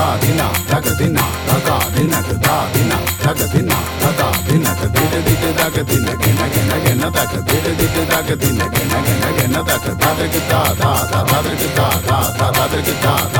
ದಾದಿನ ಜಗದಿನ ದಗ ದಿನದ ದಾದಿನ ಜಗದಿನ ದಗ ದಿನದ ದಿಡ ದಿಟ ದಗ ದಿನ ಗೆನ ಗೆನ ಗೆನ ದಗ ದಿಡ ದಿಟ ದಗ ದಿನ ಗೆನ ಗೆನ ಗೆನ ದಗ ದಾದಗ ದಾ ದಾ ದಾ ದಾದಗ ದಾ ದಾ ದಾ ದಾದಗ ದಾ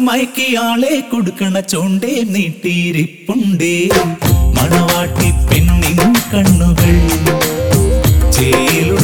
മയക്കിയാളെ കൊടുക്കണ ചോണ്ടേ നീട്ടിയിരിപ്പുണ്ടേ. മണവാട്ടി പെണ്ണിൻ കണ്ണുകൾ ചേലുള്ള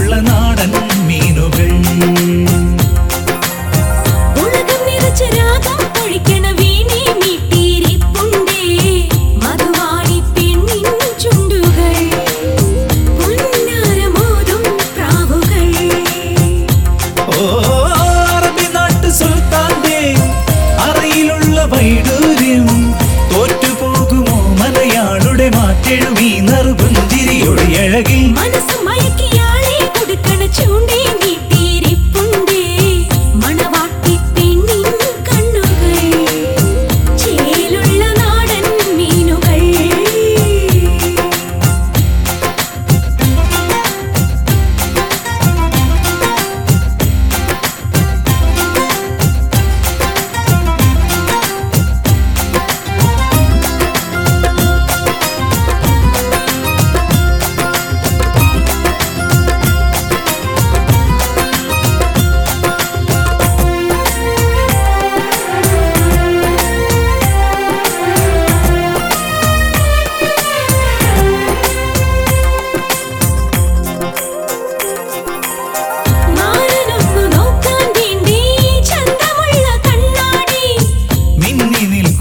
മാറ്റെഴുമീ നറുപുഞ്ചിരിയുടെ അഴകിൽ മനസ്സ്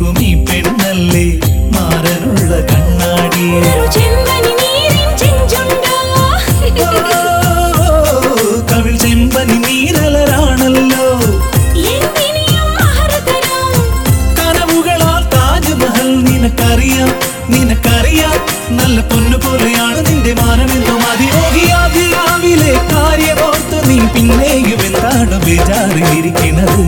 മിന്നി ഈ പെണ്ണല്ലേ? മാറനുള്ള കണ്ണാടി. കവിൾ ചെമ്പനി നീരലരാണല്ലോ. താജ്മഹൽ നിനക്കറിയാം നിനക്കറിയാം. നല്ല പൊന്നു പോലെയാണ് നിന്റെ മാനമെന്നും രാവിലെ കാര്യമോർത്തു നീ പിന്നെയും എന്താണ് ബേജാറിലിരിക്കുന്നത്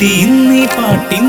ഔതുമിട്ടി ഇന്നീ പാട്ടിൻ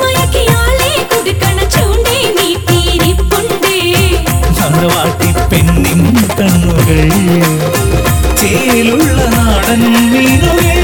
മയക്കിയാളെ കൊടുക്കണ ചൂണ്ടേ നീട്ടിയിരിപ്പുണ്ടേ മണവാട്ടി പെണ്ണിൻ കണ്ണുകൾ. ചേലുള്ള നാടൻ മീനുകൾ